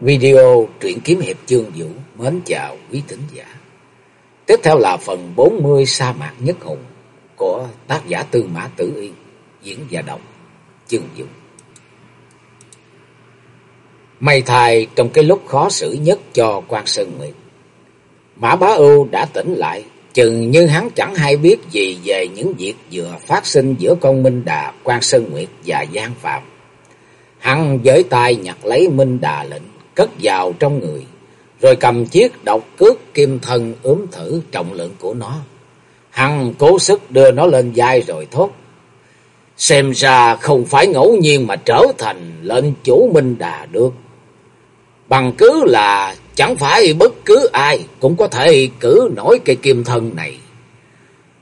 Video truyện kiếm hiệp chương vũ mến chào quý thính giả. Tiếp theo là phần 40 sa mạc nhất hùng của tác giả Tư Mã Tử Yên, diễn và đọc chương vũ. May thai trong cái lúc khó xử nhất cho quan Sơn Nguyệt. Mã Bá Ưu đã tỉnh lại, chừng như hắn chẳng hay biết gì về những việc vừa phát sinh giữa con Minh Đà, quan Sơn Nguyệt và Giang Phạm. Hắn với tay nhặt lấy Minh Đà lệnh cất vào trong người, rồi cầm chiếc độc cước kim thân ướm thử trọng lượng của nó. Hằng cố sức đưa nó lên vai rồi thốt. Xem ra không phải ngẫu nhiên mà trở thành lệnh chủ Minh Đà được. Bằng cứ là chẳng phải bất cứ ai cũng có thể cử nổi cây kim thân này.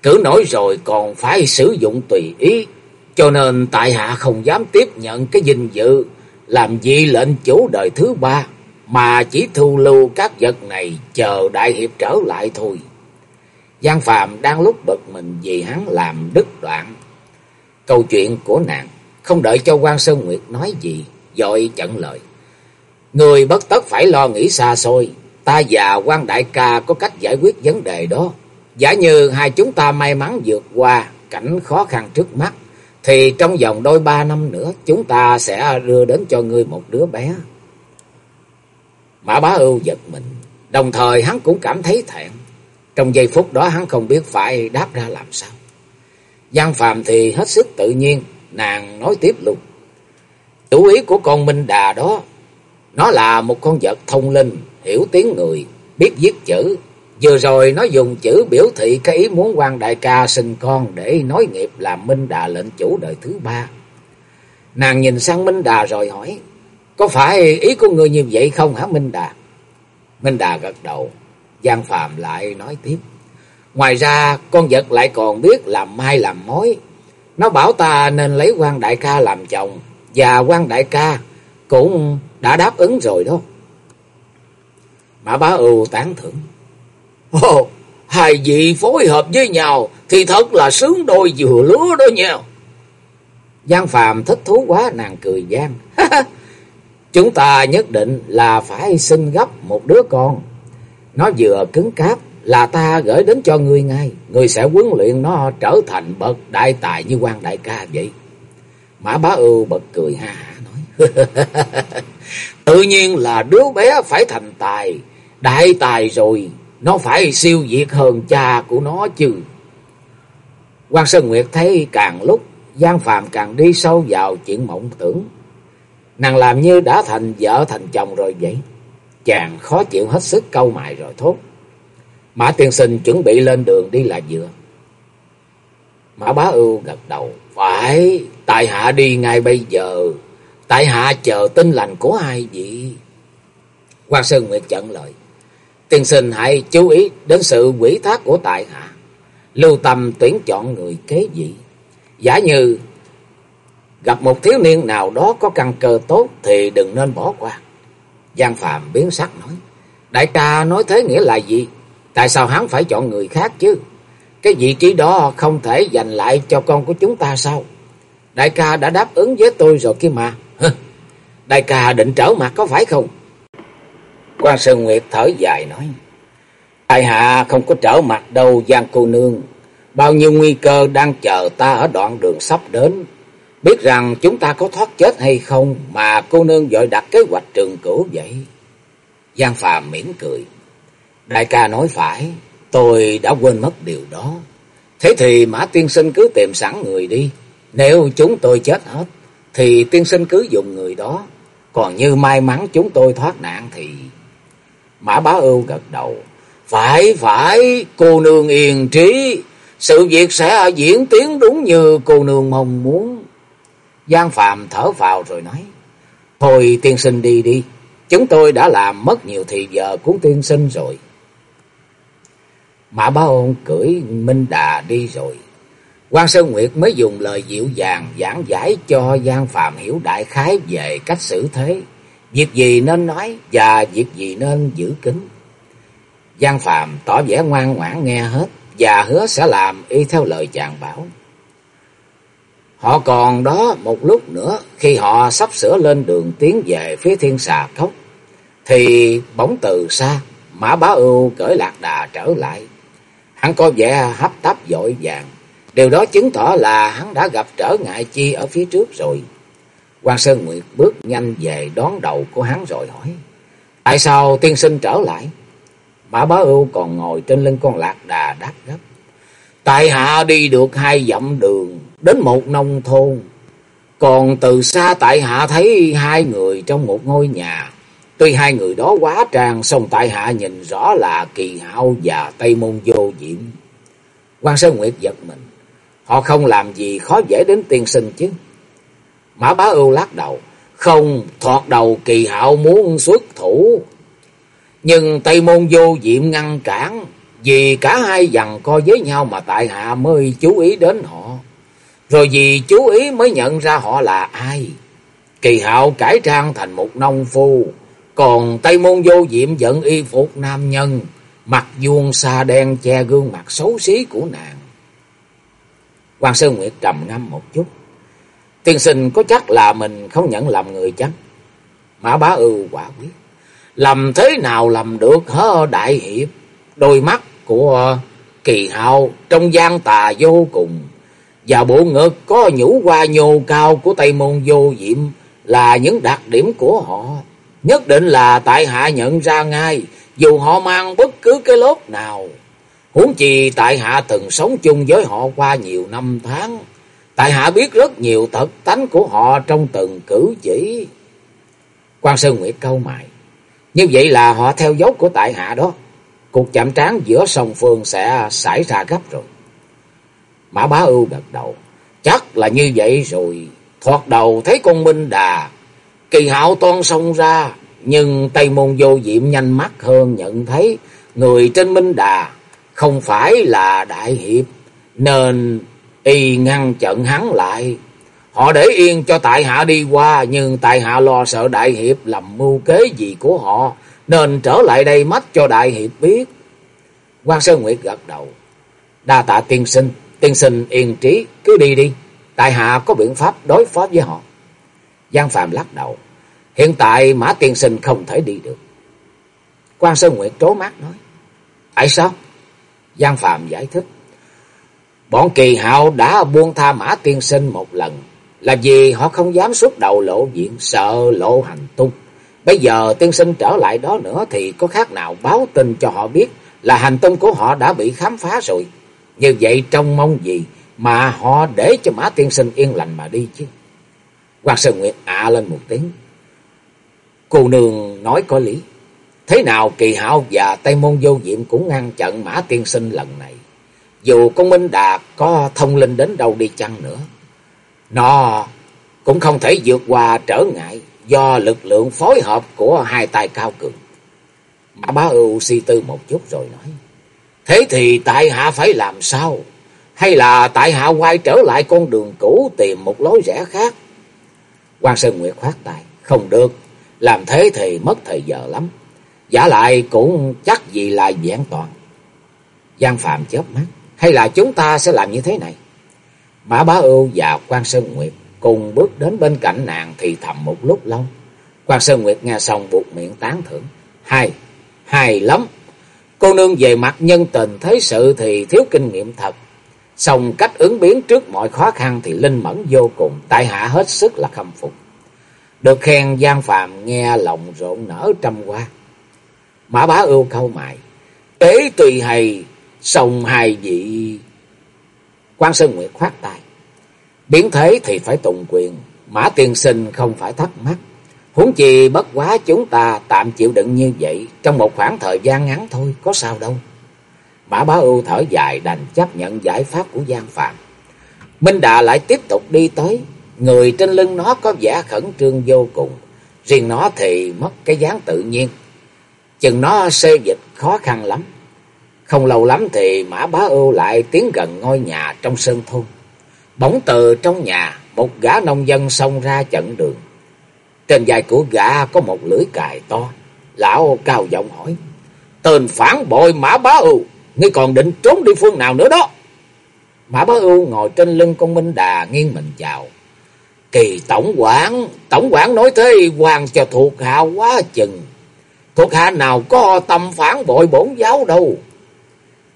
Cử nổi rồi còn phải sử dụng tùy ý, cho nên tại hạ không dám tiếp nhận cái dinh dự làm gì lệnh chủ đời thứ ba, mà chỉ thu lưu các vật này chờ đại hiệp trở lại thôi. Giang Phàm đang lúc bực mình vì hắn làm đứt đoạn. Câu chuyện của nàng, không đợi cho quan Sơn Nguyệt nói gì, dội chặn lời. Người bất tất phải lo nghĩ xa xôi, ta và quan đại ca có cách giải quyết vấn đề đó. Giả như hai chúng ta may mắn vượt qua cảnh khó khăn trước mắt, thì trong vòng đôi ba năm nữa chúng ta sẽ đưa đến cho ngươi một đứa bé. Mã Bá Ưu giật mình, đồng thời hắn cũng cảm thấy thẹn. Trong giây phút đó hắn không biết phải đáp ra làm sao. Giang Phàm thì hết sức tự nhiên, nàng nói tiếp luôn. Chủ ý của con Minh Đà đó, nó là một con vật thông linh, hiểu tiếng người, biết viết chữ, Vừa rồi nó dùng chữ biểu thị cái ý muốn quan đại ca sinh con để nói nghiệp làm Minh Đà lệnh chủ đời thứ ba. Nàng nhìn sang Minh Đà rồi hỏi, có phải ý của người như vậy không hả Minh Đà? Minh Đà gật đầu, Giang Phạm lại nói tiếp. Ngoài ra con vật lại còn biết làm mai làm mối. Nó bảo ta nên lấy quan đại ca làm chồng và quan đại ca cũng đã đáp ứng rồi đó. Mã Bá Ưu tán thưởng. Ồ, hai vị phối hợp với nhau thì thật là sướng đôi vừa lúa đó nha. Giang Phàm thích thú quá nàng cười gian. Chúng ta nhất định là phải xin gấp một đứa con. Nó vừa cứng cáp là ta gửi đến cho ngươi ngay. Ngươi sẽ huấn luyện nó trở thành bậc đại tài như quan đại ca vậy. Mã bá ưu bật cười ha hả nói. Tự nhiên là đứa bé phải thành tài, đại tài rồi nó phải siêu việt hơn cha của nó chứ. quan Sơn Nguyệt thấy càng lúc Giang Phàm càng đi sâu vào chuyện mộng tưởng. Nàng làm như đã thành vợ thành chồng rồi vậy. Chàng khó chịu hết sức câu mày rồi thốt. Mã tiên sinh chuẩn bị lên đường đi là vừa. Mã bá ưu gật đầu. Phải, tại hạ đi ngay bây giờ. Tại hạ chờ tin lành của ai vậy? quan Sơn Nguyệt chận lời. Tiên sinh, hãy chú ý đến sự quỷ thác của tại hạ. Lưu tâm tuyển chọn người kế vị. Giả như gặp một thiếu niên nào đó có căn cơ tốt thì đừng nên bỏ qua. Giang Phạm biến sắc nói. Đại ca nói thế nghĩa là gì? Tại sao hắn phải chọn người khác chứ? Cái vị trí đó không thể dành lại cho con của chúng ta sao? Đại ca đã đáp ứng với tôi rồi kia mà. Đại ca định trở mặt có phải không? Quan Sơn Nguyệt thở dài nói. Tại hạ không có trở mặt đâu Giang cô nương. Bao nhiêu nguy cơ đang chờ ta ở đoạn đường sắp đến. Biết rằng chúng ta có thoát chết hay không mà cô nương dội đặt kế hoạch trường cửu vậy. Giang Phàm mỉm cười. Đại ca nói phải, tôi đã quên mất điều đó. Thế thì Mã Tiên Sinh cứ tìm sẵn người đi. Nếu chúng tôi chết hết, thì Tiên Sinh cứ dùng người đó. Còn như may mắn chúng tôi thoát nạn thì... Mã Bá Ưu gật đầu. Phải, phải, cô nương yên trí. Sự việc sẽ diễn tiến đúng như cô nương mong muốn. Giang Phạm thở vào rồi nói. Thôi tiên sinh đi đi. Chúng tôi đã làm mất nhiều thì giờ của tiên sinh rồi. Mã Bá Ôn cưỡi Minh Đà đi rồi. quan Sơn Nguyệt mới dùng lời dịu dàng giảng giải cho Giang Phạm hiểu đại khái về cách xử thế. Việc gì nên nói và việc gì nên giữ kín. Giang Phạm tỏ vẻ ngoan ngoãn nghe hết và hứa sẽ làm y theo lời chàng bảo. Họ còn đó một lúc nữa khi họ sắp sửa lên đường tiến về phía thiên xà cốc. Thì bóng từ xa, Mã Bá Ưu cởi lạc đà trở lại. Hắn có vẻ hấp tấp dội vàng. Điều đó chứng tỏ là hắn đã gặp trở ngại chi ở phía trước rồi quan Sơn Nguyệt bước nhanh về đón đầu của hắn rồi hỏi. Tại sao tiên sinh trở lại? Mã Bá Ưu còn ngồi trên lưng con lạc đà đáp gấp. Tại hạ đi được hai dặm đường đến một nông thôn. Còn từ xa tại hạ thấy hai người trong một ngôi nhà. Tuy hai người đó quá trang, song tại hạ nhìn rõ là kỳ hạo và Tây Môn vô diệm. quan Sơn Nguyệt giật mình. Họ không làm gì khó dễ đến tiên sinh chứ. Mã bá ưu lắc đầu. Không, thoạt đầu kỳ hạo muốn xuất thủ. Nhưng Tây Môn vô diệm ngăn cản. Vì cả hai dằn co với nhau mà tại hạ mới chú ý đến họ. Rồi vì chú ý mới nhận ra họ là ai. Kỳ hạo cải trang thành một nông phu. Còn Tây Môn vô diệm giận y phục nam nhân. Mặt vuông xa đen che gương mặt xấu xí của nàng. Quan Sơn Nguyệt trầm ngâm một chút. Tiên sinh có chắc là mình không nhận làm người chăng? Mã bá ưu quả quyết. Làm thế nào làm được hả đại hiệp? Đôi mắt của kỳ hào trong gian tà vô cùng. Và bộ ngực có nhũ hoa nhô cao của Tây Môn vô diệm là những đặc điểm của họ. Nhất định là tại hạ nhận ra ngay, dù họ mang bất cứ cái lốt nào. Huống chi tại hạ từng sống chung với họ qua nhiều năm tháng. Tại hạ biết rất nhiều tật tánh của họ trong từng cử chỉ. Quan Sơn Nguyệt câu mày. Như vậy là họ theo dấu của tại hạ đó. Cuộc chạm trán giữa song phương sẽ xảy ra gấp rồi. Mã Bá Ưu gật đầu. Chắc là như vậy rồi. Thoạt đầu thấy con Minh Đà. Kỳ hạo toan xông ra. Nhưng Tây Môn Vô Diệm nhanh mắt hơn nhận thấy người trên Minh Đà không phải là đại hiệp. Nên y ngăn chặn hắn lại. Họ để yên cho tại hạ đi qua, nhưng tại hạ lo sợ đại hiệp làm mưu kế gì của họ, nên trở lại đây mắt cho đại hiệp biết. quan Sơn Nguyệt gật đầu. Đa tạ tiên sinh, tiên sinh yên trí, cứ đi đi. Tại hạ có biện pháp đối phó với họ. Giang Phạm lắc đầu. Hiện tại Mã tiên sinh không thể đi được. quan Sơn Nguyệt trố mắt nói. Tại sao? Giang Phạm giải thích. Bọn kỳ hạo đã buông tha Mã tiên sinh một lần. Là vì họ không dám xuất đầu lộ diện, sợ lộ hành tung. Bây giờ tiên sinh trở lại đó nữa thì có khác nào báo tin cho họ biết là hành tung của họ đã bị khám phá rồi. Như vậy trông mong gì mà họ để cho Mã tiên sinh yên lành mà đi chứ. Hoàng Sơn Nguyệt ạ lên một tiếng. Cô nương nói có lý. Thế nào kỳ hạo và Tây Môn Vô Diệm cũng ngăn chặn Mã tiên sinh lần này. Dù con Minh đạt có thông linh đến đâu đi chăng nữa. Nó cũng không thể vượt qua trở ngại do lực lượng phối hợp của hai tài cao cường. Mã bá ưu suy tư một chút rồi nói. Thế thì tại hạ phải làm sao? Hay là tại hạ quay trở lại con đường cũ tìm một lối rẽ khác? quan Sơn Nguyệt khoát tay. Không được. Làm thế thì mất thời giờ lắm. Giả lại cũng chắc gì là vẹn toàn. Giang Phạm chớp mắt. Hay là chúng ta sẽ làm như thế này? Mã Bá Ưu và quan Sơn Nguyệt cùng bước đến bên cạnh nàng thì thầm một lúc lâu. quan Sơn Nguyệt nghe xong buộc miệng tán thưởng. Hay, hay lắm. Cô nương về mặt nhân tình thế sự thì thiếu kinh nghiệm thật. Xong cách ứng biến trước mọi khó khăn thì linh mẫn vô cùng. Tại hạ hết sức là khâm phục. Được khen Giang Phàm nghe lòng rộn nở trăm hoa. Mã bá ưu câu mại. Tế tùy hay, xong hai vị... quan Sơn Nguyệt khoát tài Biến thế thì phải tùng quyền. Mã tiên sinh không phải thắc mắc. Huống chi bất quá chúng ta tạm chịu đựng như vậy. Trong một khoảng thời gian ngắn thôi, có sao đâu. Mã bá ưu thở dài đành chấp nhận giải pháp của Giang Phạm. Minh Đà lại tiếp tục đi tới. Người trên lưng nó có vẻ khẩn trương vô cùng. Riêng nó thì mất cái dáng tự nhiên. Chừng nó xê dịch khó khăn lắm. Không lâu lắm thì Mã Bá Ưu lại tiến gần ngôi nhà trong sơn thôn. Bỗng từ trong nhà, một gã nông dân xông ra chặn đường. Trên vai của gã có một lưỡi cài to. Lão cao giọng hỏi. Tên phản bội Mã Bá Ưu, ngươi còn định trốn đi phương nào nữa đó? Mã Bá Ưu ngồi trên lưng con Minh Đà nghiêng mình chào. Kỳ tổng quản, tổng quản nói thế hoàng cho thuộc hạ quá chừng. Thuộc hạ nào có tâm phản bội bổn giáo đâu.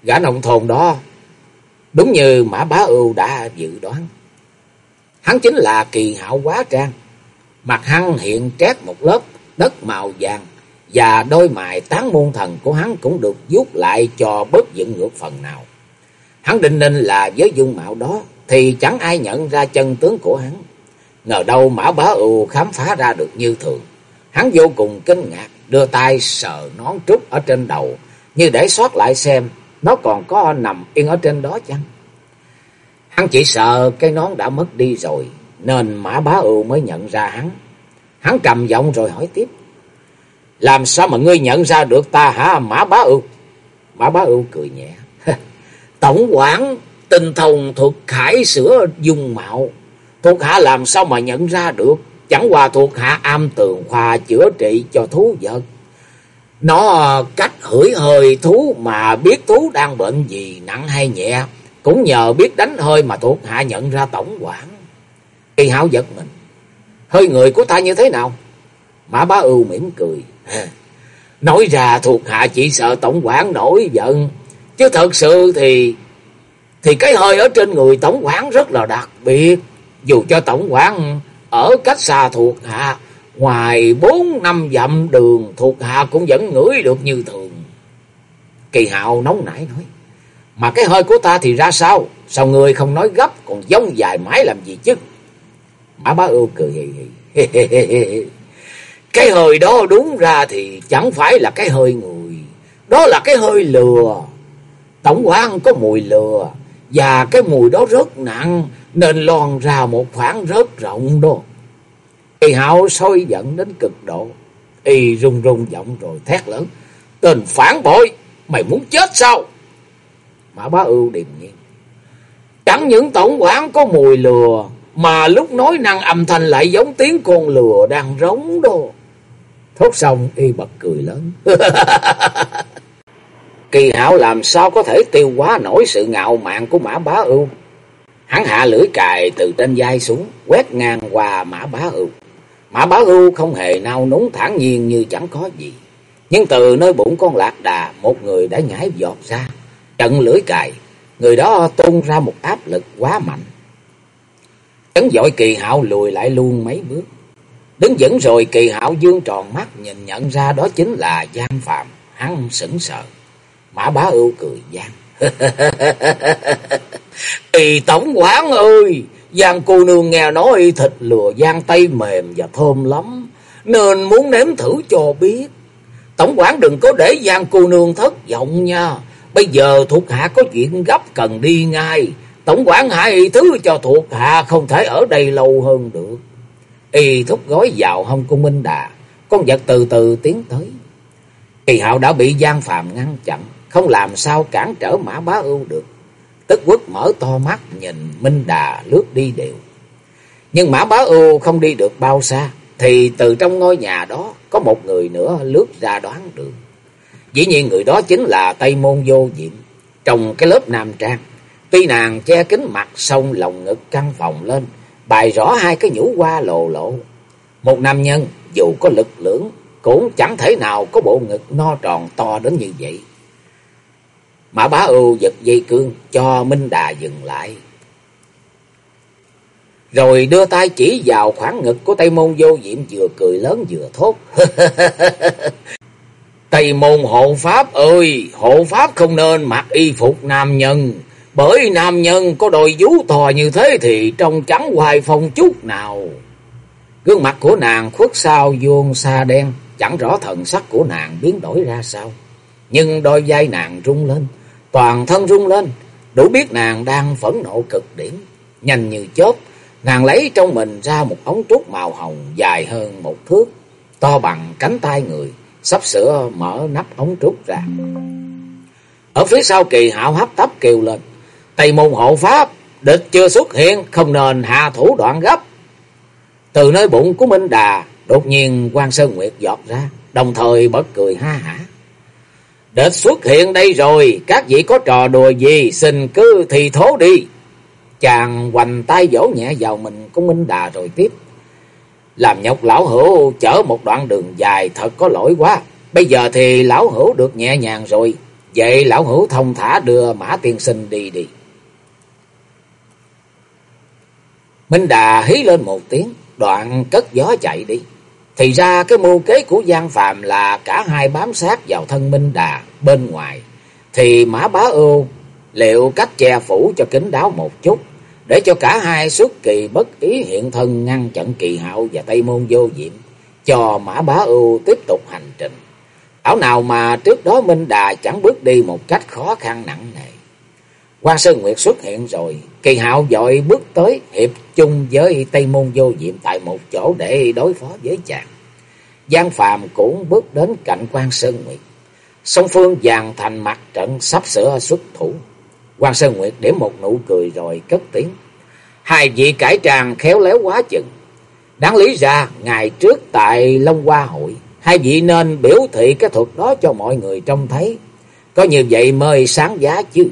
Gã nông thôn đó, đúng như Mã Bá Ưu đã dự đoán. Hắn chính là kỳ hạo quá trang. Mặt hắn hiện trét một lớp đất màu vàng và đôi mày tán môn thần của hắn cũng được vuốt lại cho bớt dựng ngược phần nào. Hắn định nên là với dung mạo đó thì chẳng ai nhận ra chân tướng của hắn. Ngờ đâu Mã Bá Ưu khám phá ra được như thường. Hắn vô cùng kinh ngạc, đưa tay sờ nón trúc ở trên đầu, như để soát lại xem nó còn có nằm yên ở trên đó chăng. Hắn chỉ sợ cái nón đã mất đi rồi, nên Mã Bá Ưu mới nhận ra hắn. Hắn trầm giọng rồi hỏi tiếp. Làm sao mà ngươi nhận ra được ta hả Mã Bá Ưu? Mã Bá Ưu cười nhẹ. Tổng quản tinh thông thuộc khải sửa dung mạo. Thuộc hạ làm sao mà nhận ra được. Chẳng qua thuộc hạ am tường khoa chữa trị cho thú vật. Nó cách hửi hơi thú mà biết thú đang bệnh gì nặng hay nhẹ. Cũng nhờ biết đánh hơi mà thuộc hạ nhận ra tổng quản. Kỳ hảo giật mình. Hơi người của ta như thế nào? Mã bá ưu mỉm cười. Nói ra thuộc hạ chỉ sợ tổng quản nổi giận. Chứ thật sự thì thì cái hơi ở trên người tổng quản rất là đặc biệt. Dù cho tổng quản ở cách xa thuộc hạ, ngoài bốn năm dặm đường thuộc hạ cũng vẫn ngửi được như thường. Kỳ hạo nóng nảy nói, mà cái hơi của ta thì ra sao? Sao người không nói gấp, còn giống dài mãi làm gì chứ? Mã bá ưu cười hì hì. cái hơi đó đúng ra thì chẳng phải là cái hơi người, đó là cái hơi lừa. Tổng quan có mùi lừa, và cái mùi đó rất nặng, nên lon ra một khoảng rất rộng đó. Kỳ hạo sôi giận đến cực độ, y rung rung giọng rồi thét lớn. Tên phản bội, mày muốn chết sao? Mã bá ưu điềm nhiên. Chẳng những tổng quản có mùi lừa, mà lúc nói năng âm thanh lại giống tiếng con lừa đang rống đồ. Thốt xong y bật cười lớn. Kỳ hạo làm sao có thể tiêu hóa nổi sự ngạo mạn của mã bá ưu. Hắn hạ lưỡi cài từ trên vai xuống, quét ngang qua mã bá ưu. Mã bá ưu không hề nao núng thản nhiên như chẳng có gì. Nhưng từ nơi bụng con lạc đà, một người đã nhảy giọt ra, trận lưỡi cài. Người đó tung ra một áp lực quá mạnh. Trấn dội kỳ hạo lùi lại luôn mấy bước. Đứng vững rồi kỳ hạo dương tròn mắt nhìn nhận ra đó chính là Giang Phạm. Hắn sững sờ. Mã bá ưu cười gian. Kỳ tổng quán ơi! Giang cô nương nghe nói thịt lừa giang tay mềm và thơm lắm. Nên muốn nếm thử cho biết. Tổng quản đừng có để Giang cô nương thất vọng nha. Bây giờ thuộc hạ có chuyện gấp cần đi ngay. Tổng quản hãy thứ cho thuộc hạ không thể ở đây lâu hơn được. Y thúc gói vào hông cung Minh Đà. Con vật từ từ tiến tới. Kỳ hạo đã bị Giang Phạm ngăn chặn, không làm sao cản trở Mã Bá Ưu được. Tức quốc mở to mắt nhìn Minh Đà lướt đi đều. Nhưng Mã Bá Ưu không đi được bao xa, thì từ trong ngôi nhà đó có một người nữa lướt ra đoán được. Dĩ nhiên người đó chính là Tây Môn Vô Diệm, trong cái lớp nam trang. Tuy nàng che kính mặt sông lòng ngực căn phòng lên, bày rõ hai cái nhũ hoa lộ lộ. Một nam nhân dù có lực lưỡng cũng chẳng thể nào có bộ ngực no tròn to đến như vậy. Mã bá ưu giật dây cương cho Minh Đà dừng lại. Rồi đưa tay chỉ vào khoảng ngực của Tây Môn vô diệm vừa cười lớn vừa thốt. Tây Môn hộ Pháp ơi, hộ Pháp không nên mặc y phục nam nhân. Bởi nam nhân có đôi vú thò như thế thì trông trắng hoài phong chút nào. Gương mặt của nàng khuất sau vuông xa đen, chẳng rõ thần sắc của nàng biến đổi ra sao. Nhưng đôi vai nàng rung lên, toàn thân rung lên, đủ biết nàng đang phẫn nộ cực điểm. Nhanh như chớp, nàng lấy trong mình ra một ống trúc màu hồng dài hơn một thước, to bằng cánh tay người, sắp sửa mở nắp ống trúc ra. Ở phía sau kỳ hạo hấp tấp kêu lên, Tây môn hộ pháp, địch chưa xuất hiện, không nên hạ thủ đoạn gấp. Từ nơi bụng của Minh Đà, đột nhiên quan Sơn Nguyệt giọt ra, đồng thời bật cười ha hả. Địch xuất hiện đây rồi, các vị có trò đùa gì, xin cứ thì thố đi. Chàng hoành tay vỗ nhẹ vào mình của Minh Đà rồi tiếp. Làm nhọc lão hữu chở một đoạn đường dài thật có lỗi quá. Bây giờ thì lão hữu được nhẹ nhàng rồi. Vậy lão hữu thông thả đưa mã tiên sinh đi đi. Minh Đà hí lên một tiếng, đoạn cất gió chạy đi. Thì ra cái mưu kế của Giang Phạm là cả hai bám sát vào thân Minh Đà bên ngoài. Thì Mã Bá Ưu liệu cách che phủ cho kín đáo một chút, để cho cả hai xuất kỳ bất ý hiện thân ngăn chặn kỳ hạo và Tây Môn vô diệm, cho Mã Bá Ưu tiếp tục hành trình. Ảo nào mà trước đó Minh Đà chẳng bước đi một cách khó khăn nặng nề. Quan Sơn Nguyệt xuất hiện rồi, kỳ hạo dội bước tới hiệp chung với Tây Môn Vô Diệm tại một chỗ để đối phó với chàng. Giang Phàm cũng bước đến cạnh Quan Sơn Nguyệt. Song phương dàn thành mặt trận sắp sửa xuất thủ. Quan Sơn Nguyệt điểm một nụ cười rồi cất tiếng. Hai vị cải tràng khéo léo quá chừng. Đáng lý ra, ngày trước tại Long Hoa Hội, hai vị nên biểu thị cái thuật đó cho mọi người trông thấy. Có như vậy mới sáng giá chứ.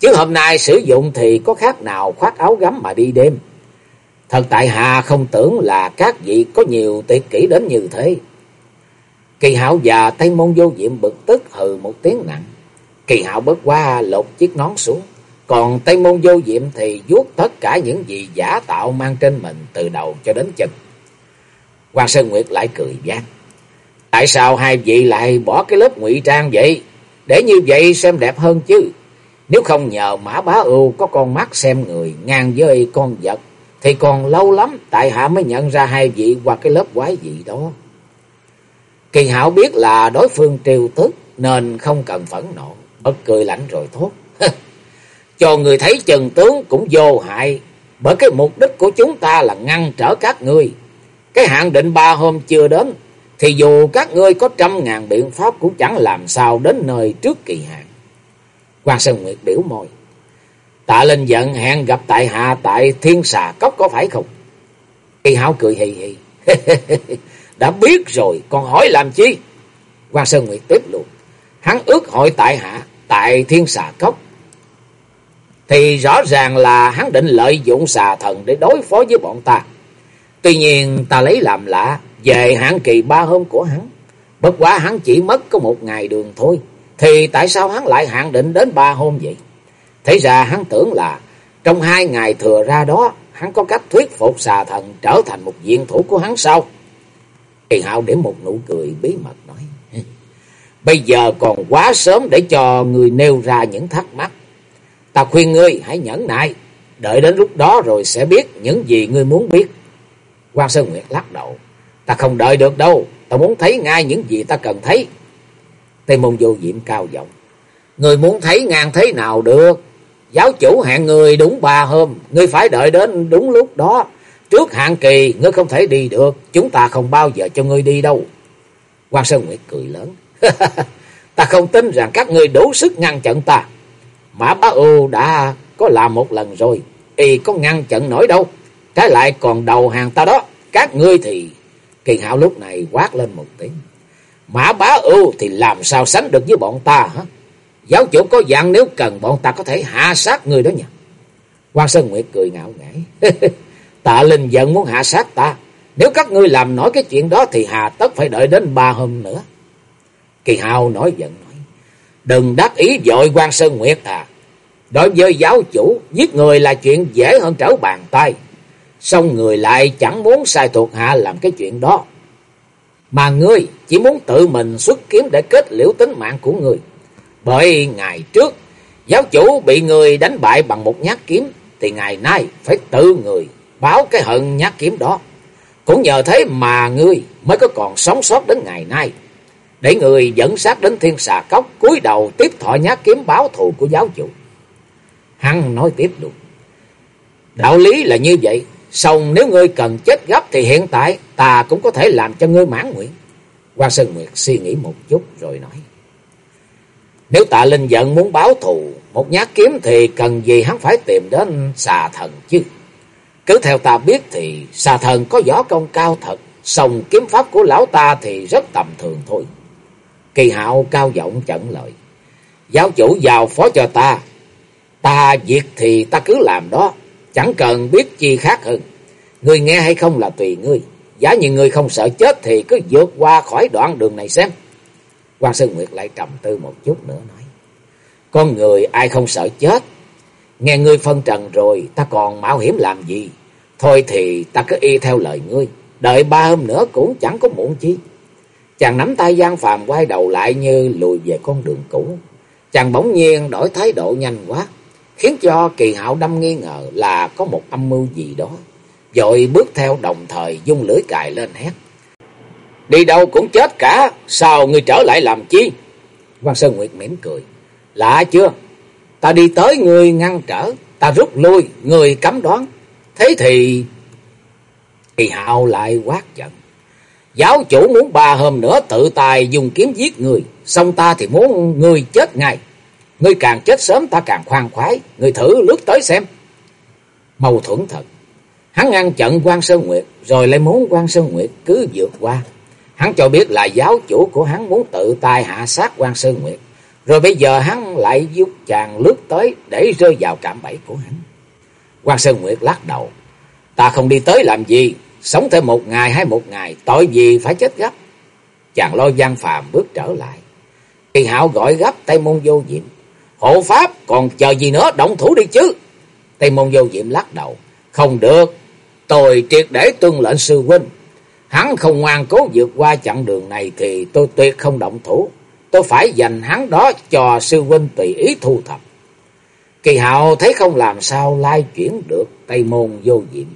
Chứ hôm nay sử dụng thì có khác nào khoác áo gấm mà đi đêm. Thật tại hạ không tưởng là các vị có nhiều tiệc kỹ đến như thế. Kỳ hạo già Tây Môn vô diệm bực tức hừ một tiếng nặng. Kỳ hạo bước qua, lột chiếc nón xuống. Còn Tây Môn vô diệm thì vuốt tất cả những gì giả tạo mang trên mình từ đầu cho đến chân. Hoàng Sơn Nguyệt lại cười gian. Tại sao hai vị lại bỏ cái lớp ngụy trang vậy? Để như vậy xem đẹp hơn chứ. Nếu không nhờ Mã Bá Ưu có con mắt xem người ngang với con vật, thì còn lâu lắm tại hạ mới nhận ra hai vị qua cái lớp quái dị đó. Kỳ Hạo biết là đối phương triều tức nên không cần phẫn nộ, bất cười lạnh rồi thốt. Cho người thấy trần tướng cũng vô hại, bởi cái mục đích của chúng ta là ngăn trở các ngươi. Cái hạn định ba hôm chưa đến, thì dù các ngươi có trăm ngàn biện pháp cũng chẳng làm sao đến nơi trước kỳ hạn. Quan Sơn Nguyệt biểu môi. Tạ Linh giận hẹn gặp tại hạ tại Thiên Xà Cốc có phải không? Kỳ Hảo cười hì hì. Đã biết rồi, còn hỏi làm chi? Quan Sơn Nguyệt tiếp luôn. Hắn ước hội tại hạ tại Thiên Xà Cốc. Thì rõ ràng là hắn định lợi dụng xà thần để đối phó với bọn ta. Tuy nhiên ta lấy làm lạ về hạn kỳ ba hôm của hắn. Bất quá hắn chỉ mất có một ngày đường thôi. Thì tại sao hắn lại hạn định đến ba hôm vậy? Thế ra hắn tưởng là trong hai ngày thừa ra đó, hắn có cách thuyết phục xà thần trở thành một diện thủ của hắn sao? Kỳ hạo để một nụ cười bí mật nói. Bây giờ còn quá sớm để cho người nêu ra những thắc mắc. Ta khuyên ngươi hãy nhẫn nại. Đợi đến lúc đó rồi sẽ biết những gì ngươi muốn biết. Quang Sơn Nguyệt lắc đầu. Ta không đợi được đâu. Ta muốn thấy ngay những gì ta cần thấy. Tây môn vô diệm cao giọng. Người muốn thấy ngang thế nào được. Giáo chủ hẹn người đúng ba hôm. Ngươi phải đợi đến đúng lúc đó. Trước hạn kỳ, ngươi không thể đi được. Chúng ta không bao giờ cho ngươi đi đâu. Quang Sơn Nguyệt cười lớn. ta không tin rằng các ngươi đủ sức ngăn chặn ta. Mã Bá Ưu đã có làm một lần rồi. Y có ngăn chặn nổi đâu. Trái lại còn đầu hàng ta đó. Các ngươi thì... Kỳ hạo lúc này quát lên một tiếng. Mã bá ưu thì làm sao sánh được với bọn ta hả? Giáo chủ có dặn nếu cần bọn ta có thể hạ sát người đó nhỉ? Quan Sơn Nguyệt cười ngạo nghễ. Tạ Linh giận muốn hạ sát ta. Nếu các ngươi làm nổi cái chuyện đó thì hà tất phải đợi đến ba hôm nữa. Kỳ Hào nói giận nói. Đừng đắc ý dội Quan Sơn Nguyệt à. Đối với giáo chủ, giết người là chuyện dễ hơn trở bàn tay. Xong người lại chẳng muốn sai thuộc hạ làm cái chuyện đó. Mà ngươi chỉ muốn tự mình xuất kiếm để kết liễu tính mạng của ngươi. Bởi ngày trước, giáo chủ bị người đánh bại bằng một nhát kiếm, thì ngày nay phải tự người báo cái hận nhát kiếm đó. Cũng nhờ thế mà ngươi mới có còn sống sót đến ngày nay. Để người dẫn sát đến thiên xà cốc, cúi đầu tiếp thọ nhát kiếm báo thù của giáo chủ. Hăng nói tiếp luôn. Đạo lý là như vậy, Xong nếu ngươi cần chết gấp thì hiện tại ta cũng có thể làm cho ngươi mãn nguyện. Quan Sơn Nguyệt suy nghĩ một chút rồi nói. Nếu tạ linh giận muốn báo thù, một nhát kiếm thì cần gì hắn phải tìm đến xà thần chứ. Cứ theo ta biết thì xà thần có võ công cao thật. Xong kiếm pháp của lão ta thì rất tầm thường thôi. Kỳ hạo cao giọng chận lời. Giáo chủ giàu phó cho ta. Ta việc thì ta cứ làm đó. Chẳng cần biết chi khác hơn. người nghe hay không là tùy ngươi. Giả như ngươi không sợ chết thì cứ vượt qua khỏi đoạn đường này xem. quan Sơn Nguyệt lại trầm tư một chút nữa nói. Con người ai không sợ chết. Nghe ngươi phân trần rồi, ta còn mạo hiểm làm gì. Thôi thì ta cứ y theo lời ngươi. Đợi ba hôm nữa cũng chẳng có muộn chi. Chàng nắm tay Giang Phàm quay đầu lại như lùi về con đường cũ. Chàng bỗng nhiên đổi thái độ nhanh quá. Khiến cho kỳ hạo đâm nghi ngờ là có một âm mưu gì đó. Rồi bước theo đồng thời dung lưỡi cài lên hét. Đi đâu cũng chết cả. Sao người trở lại làm chi? Quan Sơn Nguyệt mỉm cười. Lạ chưa? Ta đi tới người ngăn trở. Ta rút lui. Người cấm đoán. Thế thì... Kỳ hạo lại quát giận. Giáo chủ muốn ba hôm nữa tự tài dùng kiếm giết người. Xong ta thì muốn người chết ngay. Ngươi càng chết sớm ta càng khoan khoái. Ngươi thử lướt tới xem. Mâu thuẫn thật. Hắn ngăn chặn quan Sơn Nguyệt. Rồi lại muốn quan Sơn Nguyệt cứ vượt qua. Hắn cho biết là giáo chủ của hắn muốn tự tay hạ sát quan Sơn Nguyệt. Rồi bây giờ hắn lại giúp chàng lướt tới để rơi vào cạm bẫy của hắn. quan Sơn Nguyệt lắc đầu. Ta không đi tới làm gì. Sống thêm một ngày hay một ngày. Tội gì phải chết gấp. Chàng lo gian phàm bước trở lại. Kỳ hạo gọi gấp tay Môn Vô Diệm. Hộ pháp còn chờ gì nữa động thủ đi chứ. Tây Môn Vô Diệm lắc đầu. Không được. Tôi triệt để tuân lệnh sư huynh. Hắn không ngoan cố vượt qua chặng đường này thì tôi tuyệt không động thủ. Tôi phải dành hắn đó cho sư huynh tùy ý thu thập. Kỳ hạo thấy không làm sao lai chuyển được Tây Môn vô diệm.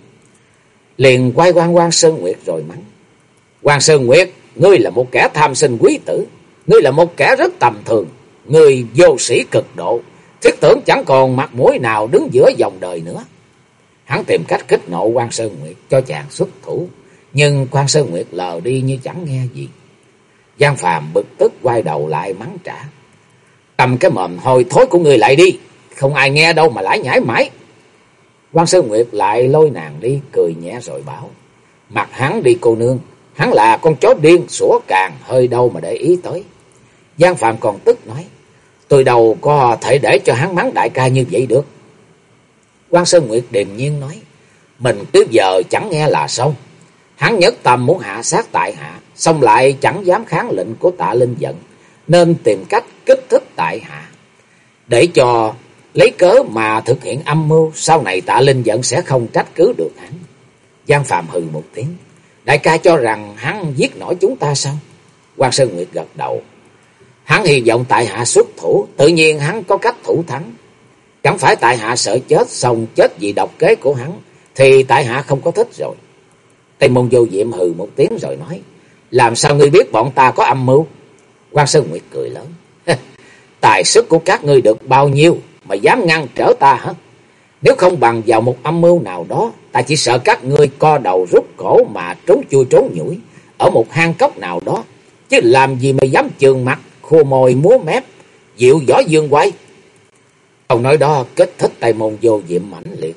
Liền quay quan quan Sơn Nguyệt rồi mắng. Quan Sơn Nguyệt, ngươi là một kẻ tham sinh quý tử. Ngươi là một kẻ rất tầm thường người vô sĩ cực độ. Thiết tưởng chẳng còn mặt mũi nào đứng giữa dòng đời nữa. Hắn tìm cách kích nộ quan Sơn Nguyệt cho chàng xuất thủ. Nhưng quan Sơn Nguyệt lờ đi như chẳng nghe gì. Giang Phàm bực tức quay đầu lại mắng trả. Cầm cái mồm hôi thối của người lại đi. Không ai nghe đâu mà lãi nhãi mãi. Quan Sơn Nguyệt lại lôi nàng đi, cười nhẹ rồi bảo. Mặt hắn đi cô nương. Hắn là con chó điên, sủa càng, hơi đâu mà để ý tới. Giang Phạm còn tức nói. Tôi đâu có thể để cho hắn mắng đại ca như vậy được. Quan Sơn Nguyệt điềm nhiên nói. Mình cứ giờ chẳng nghe là xong. Hắn nhất tâm muốn hạ sát tại hạ, xong lại chẳng dám kháng lệnh của tạ linh giận, nên tìm cách kích thích tại hạ. Để cho lấy cớ mà thực hiện âm mưu, sau này tạ linh giận sẽ không trách cứ được hắn. Giang Phạm hừ một tiếng. Đại ca cho rằng hắn giết nổi chúng ta sao? quan Sơn Nguyệt gật đầu. Hắn hy vọng tại hạ xuất thủ, tự nhiên hắn có cách thủ thắng. Chẳng phải tại hạ sợ chết, xong chết vì độc kế của hắn, thì tại hạ không có thích rồi. Tây môn vô diệm hừ một tiếng rồi nói. Làm sao ngươi biết bọn ta có âm mưu? quan Sơn Nguyệt cười lớn. Tài sức của các ngươi được bao nhiêu mà dám ngăn trở ta hả? Nếu không bằng vào một âm mưu nào đó, ta chỉ sợ các ngươi co đầu rút cổ mà trốn chui trốn nhủi ở một hang cốc nào đó. Chứ làm gì mà dám trường mặt, khô môi múa mép, dịu gió dương quay. Câu nói đó kích thích tay môn vô diệm mãnh liệt.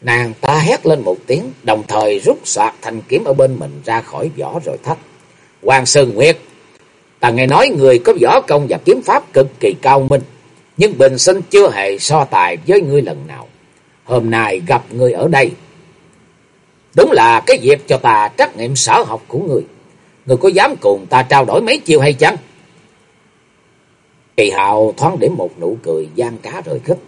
Nàng ta hét lên một tiếng, đồng thời rút soạt thanh kiếm ở bên mình ra khỏi vỏ rồi thách. Hoàng Sơn Nguyệt, ta nghe nói người có võ công và kiếm pháp cực kỳ cao minh, nhưng bình sinh chưa hề so tài với ngươi lần nào. Hôm nay gặp ngươi ở đây, đúng là cái việc cho ta trắc nghiệm sở học của ngươi. Ngươi có dám cùng ta trao đổi mấy chiêu hay chăng? Kỳ hào thoáng điểm một nụ cười gian cá rồi khích.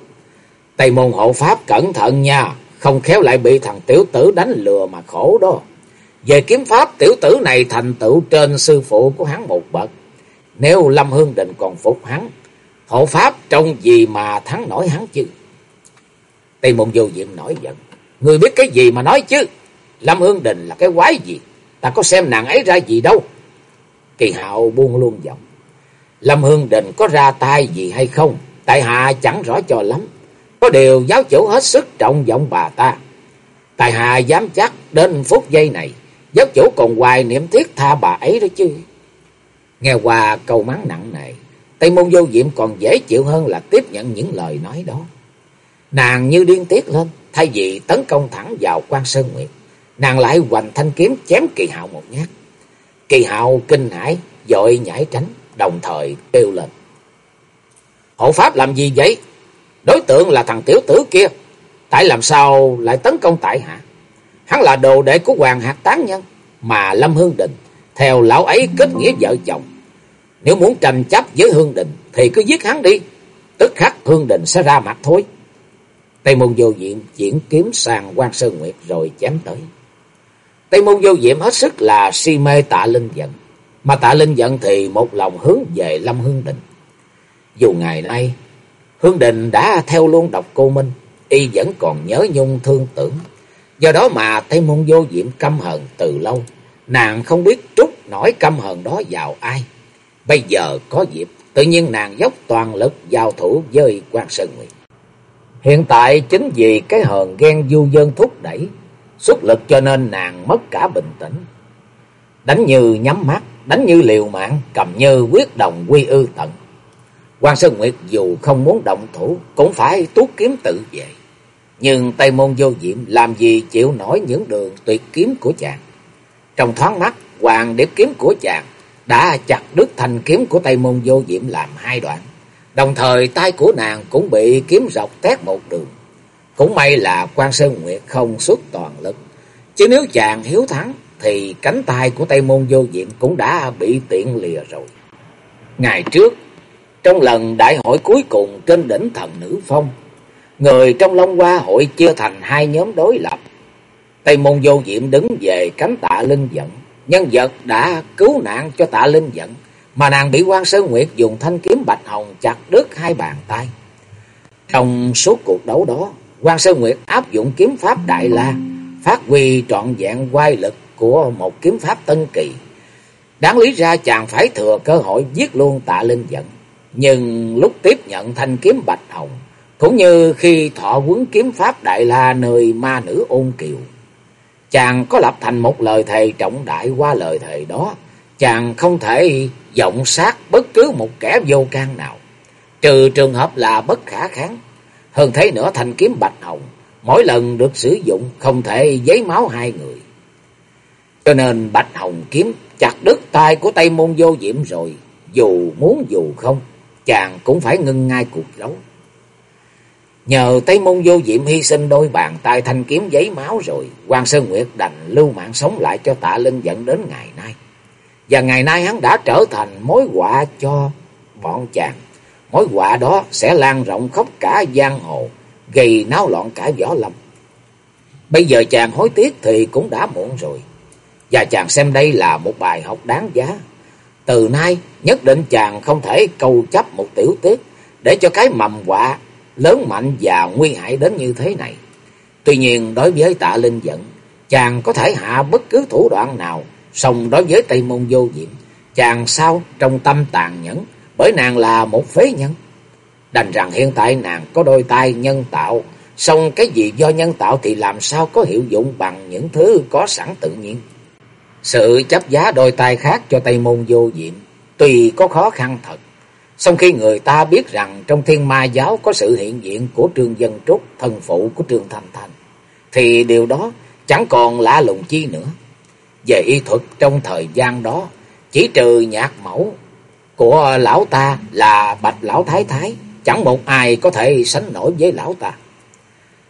Tây môn hộ pháp cẩn thận nha, không khéo lại bị thằng tiểu tử đánh lừa mà khổ đó. Về kiếm pháp tiểu tử này thành tựu trên sư phụ của hắn một bậc. Nếu Lâm Hương Định còn phục hắn, hộ pháp trông gì mà thắng nổi hắn chứ? Tây Môn Vô Diệm nổi giận. Người biết cái gì mà nói chứ? Lâm Hương đình là cái quái gì? Ta có xem nàng ấy ra gì đâu. Kỳ hạo buông luôn giọng. Lâm Hương Định có ra tay gì hay không? Tại hạ chẳng rõ cho lắm. Có điều giáo chủ hết sức trọng vọng bà ta. Tài hạ dám chắc đến phút giây này, giáo chủ còn hoài niệm thiết tha bà ấy đó chứ. Nghe qua câu mắng nặng nề, Tây Môn Vô Diệm còn dễ chịu hơn là tiếp nhận những lời nói đó. Nàng như điên tiết lên, thay vì tấn công thẳng vào quan Sơn Nguyệt, nàng lại hoành thanh kiếm chém kỳ hạo một nhát. Kỳ hạo kinh hãi, dội nhảy tránh, đồng thời kêu lên. Hộ pháp làm gì vậy? Đối tượng là thằng tiểu tử kia. Tại làm sao lại tấn công tại hạ? Hắn là đồ đệ của Hoàng Hạc Tán Nhân. Mà Lâm Hương Định theo lão ấy kết nghĩa vợ chồng. Nếu muốn tranh chấp với Hương Đình, thì cứ giết hắn đi. Tức khắc Hương Đình sẽ ra mặt thôi. Tây Môn Vô Diệm chuyển kiếm sang quan Sơn Nguyệt rồi chém tới. Tây Môn Vô Diệm hết sức là si mê tạ linh giận. Mà tạ linh giận thì một lòng hướng về Lâm Hương Đình. Dù ngày nay Hương Đình đã theo luôn độc cô Minh, y vẫn còn nhớ nhung thương tưởng. Do đó mà Tây Môn Vô Diệm căm hận từ lâu, nàng không biết trút nổi căm hận đó vào ai. Bây giờ có dịp, tự nhiên nàng dốc toàn lực giao thủ với quan Sơn Nguyệt. Hiện tại chính vì cái hờn ghen du dân thúc đẩy, xuất lực cho nên nàng mất cả bình tĩnh. Đánh như nhắm mắt, đánh như liều mạng, cầm như quyết đồng quy ư tận. Quan Sơn Nguyệt dù không muốn động thủ cũng phải tuốt kiếm tự vệ. Nhưng Tây Môn Vô Diệm làm gì chịu nổi những đường tuyệt kiếm của chàng. Trong thoáng mắt, hoàng điệp kiếm của chàng đã chặt đứt thành kiếm của Tây Môn Vô Diệm làm hai đoạn. Đồng thời tay của nàng cũng bị kiếm dọc tét một đường. Cũng may là quan Sơn Nguyệt không xuất toàn lực. Chứ nếu chàng hiếu thắng thì cánh tay của Tây Môn Vô Diệm cũng đã bị tiện lìa rồi. Ngày trước, trong lần đại hội cuối cùng trên đỉnh thần nữ phong, người trong Long Hoa hội chia thành hai nhóm đối lập. Tây Môn Vô Diệm đứng về cánh tạ Linh Dẫn, nhân vật đã cứu nạn cho tạ Linh Dẫn, mà nàng bị quan Sơn Nguyệt dùng thanh kiếm bạch hồng chặt đứt hai bàn tay. Trong suốt cuộc đấu đó, quan Sơn Nguyệt áp dụng kiếm pháp Đại La, phát huy trọn vẹn quay lực của một kiếm pháp tân kỳ. Đáng lý ra chàng phải thừa cơ hội giết luôn tạ Linh Dẫn. Nhưng lúc tiếp nhận thanh kiếm bạch hồng, cũng như khi thọ quấn kiếm pháp Đại La nơi ma nữ ôn kiều, chàng có lập thành một lời thề trọng đại qua lời thề đó, chàng không thể vọng sát bất cứ một kẻ vô can nào, trừ trường hợp là bất khả kháng. Hơn thế nữa thanh kiếm bạch hồng, mỗi lần được sử dụng không thể giấy máu hai người. Cho nên bạch hồng kiếm chặt đứt tay của Tây Môn Vô Diệm rồi, dù muốn dù không, chàng cũng phải ngưng ngay cuộc đấu. Nhờ Tây Môn Vô Diệm hy sinh đôi bàn tay thanh kiếm giấy máu rồi, quan Sơn Nguyệt đành lưu mạng sống lại cho tạ Linh dẫn đến ngày nay. Và ngày nay hắn đã trở thành mối họa cho bọn chàng. Mối họa đó sẽ lan rộng khắp cả giang hồ, gây náo loạn cả võ lâm. Bây giờ chàng hối tiếc thì cũng đã muộn rồi. Và chàng xem đây là một bài học đáng giá. Từ nay nhất định chàng không thể câu chấp một tiểu tiết để cho cái mầm họa lớn mạnh và nguy hại đến như thế này. Tuy nhiên đối với tạ linh giận, chàng có thể hạ bất cứ thủ đoạn nào, song đối với Tây Môn Vô Diệm, chàng sao trong tâm tàn nhẫn, bởi nàng là một phế nhân. Đành rằng hiện tại nàng có đôi tay nhân tạo, song cái gì do nhân tạo thì làm sao có hiệu dụng bằng những thứ có sẵn tự nhiên. Sự chấp giá đôi tay khác cho Tây Môn Vô Diệm, tùy có khó khăn thật, song khi người ta biết rằng trong thiên ma giáo có sự hiện diện của Trương Dân Trúc, thần phụ của Trương Thanh Thanh, thì điều đó chẳng còn lạ lùng chi nữa. Về y thuật trong thời gian đó, chỉ trừ nhạc mẫu của lão ta là Bạch Lão Thái Thái, chẳng một ai có thể sánh nổi với lão ta.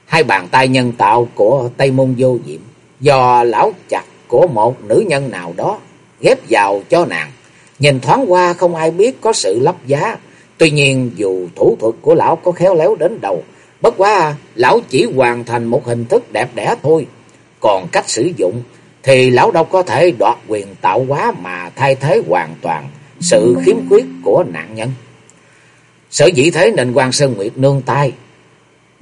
Hai bàn tay nhân tạo của Tây Môn Vô Diệm do lão chặt của một nữ nhân nào đó ghép vào cho nàng Nhìn thoáng qua không ai biết có sự lấp giá. Tuy nhiên dù thủ thuật của lão có khéo léo đến đầu. Bất quá lão chỉ hoàn thành một hình thức đẹp đẽ thôi. Còn cách sử dụng thì lão đâu có thể đoạt quyền tạo hóa mà thay thế hoàn toàn sự khiếm khuyết của nạn nhân. Sở dĩ thế nên quan Sơn Nguyệt nương tay.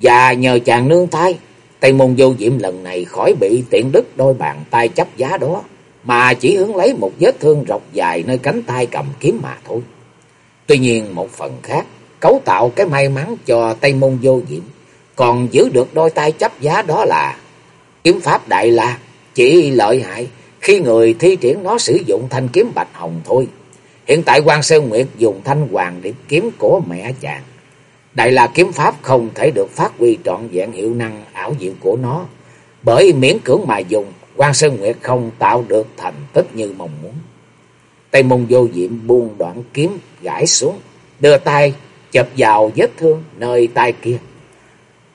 Và nhờ chàng nương tay, Tây Môn Vô Diệm lần này khỏi bị tiện đứt đôi bàn tay chấp giá đó mà chỉ hướng lấy một vết thương rọc dài nơi cánh tay cầm kiếm mà thôi. Tuy nhiên một phần khác, cấu tạo cái may mắn cho Tây Môn Vô Diệm, còn giữ được đôi tay chấp giá đó là kiếm pháp Đại La, chỉ lợi hại khi người thi triển nó sử dụng thanh kiếm bạch hồng thôi. Hiện tại quan Sơn Nguyệt dùng thanh hoàng điệp kiếm của mẹ chàng. Đại La kiếm pháp không thể được phát huy trọn vẹn hiệu năng ảo diệu của nó, bởi miễn cưỡng mà dùng quan Sơn Nguyệt không tạo được thành tích như mong muốn. Tây môn vô diệm buông đoạn kiếm gãi xuống, đưa tay chập vào vết thương nơi tay kia.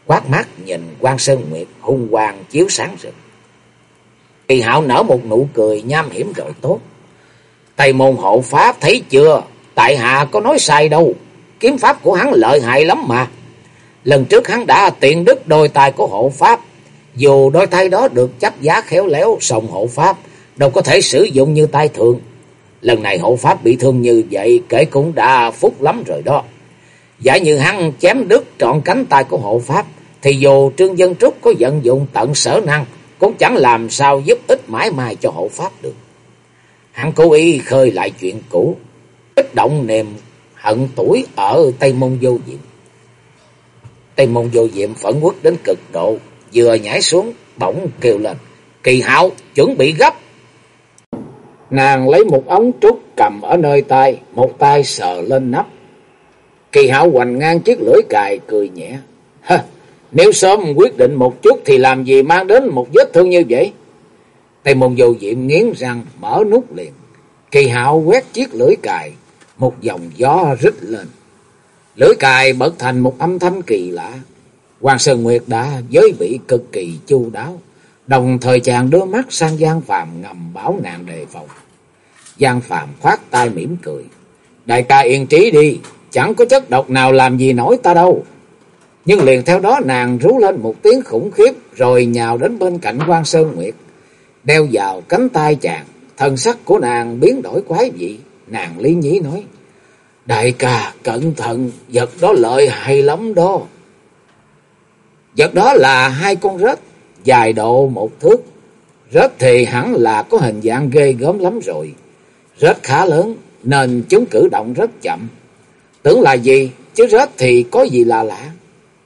Quát mắt nhìn quan Sơn Nguyệt hung quang chiếu sáng rực. Kỳ hạo nở một nụ cười nham hiểm rồi tốt. Tây môn hộ pháp thấy chưa? Tại hạ có nói sai đâu. Kiếm pháp của hắn lợi hại lắm mà. Lần trước hắn đã tiện đứt đôi tay của hộ pháp. Dù đôi tay đó được chấp giá khéo léo, sòng hộ pháp. Đâu có thể sử dụng như tay thường. Lần này hộ pháp bị thương như vậy, kể cũng đã phúc lắm rồi đó. Giả như hắn chém đứt trọn cánh tay của hộ pháp. Thì dù Trương Dân Trúc có vận dụng tận sở năng. Cũng chẳng làm sao giúp ích mãi mai cho hộ pháp được. Hắn cố ý khơi lại chuyện cũ. Kích động niềm hận tuổi ở Tây Môn Vô Diệm. Tây Môn Vô Diệm phẫn quốc đến cực độ. Vừa nhảy xuống bỗng kêu lên. Kỳ hạo chuẩn bị gấp. Nàng lấy một ống trúc cầm ở nơi tay. Một tay sờ lên nắp. Kỳ hạo hoành ngang chiếc lưỡi cài cười nhẹ. Hơ, nếu sớm quyết định một chút thì làm gì mang đến một vết thương như vậy? Tây môn vô diệm nghiến răng mở nút liền. Kỳ hạo quét chiếc lưỡi cài, một dòng gió rít lên. Lưỡi cài bật thành một âm thanh kỳ lạ. Hoàng Sơn Nguyệt đã giới bị cực kỳ chu đáo. Đồng thời chàng đưa mắt sang Giang Phạm ngầm báo nạn đề phòng. Giang Phạm khoát tay mỉm cười. Đại ca yên trí đi, chẳng có chất độc nào làm gì nổi ta đâu. Nhưng liền theo đó nàng rú lên một tiếng khủng khiếp rồi nhào đến bên cạnh quan Sơn Nguyệt. Đeo vào cánh tay chàng, thần sắc của nàng biến đổi quái dị. Nàng lý nhí nói, Đại ca cẩn thận, vật đó lợi hay lắm đó. Vật đó là hai con rết, dài độ một thước. Rết thì hẳn là có hình dạng ghê gớm lắm rồi. Rết khá lớn nên chúng cử động rất chậm. Tưởng là gì, chứ rết thì có gì là lạ.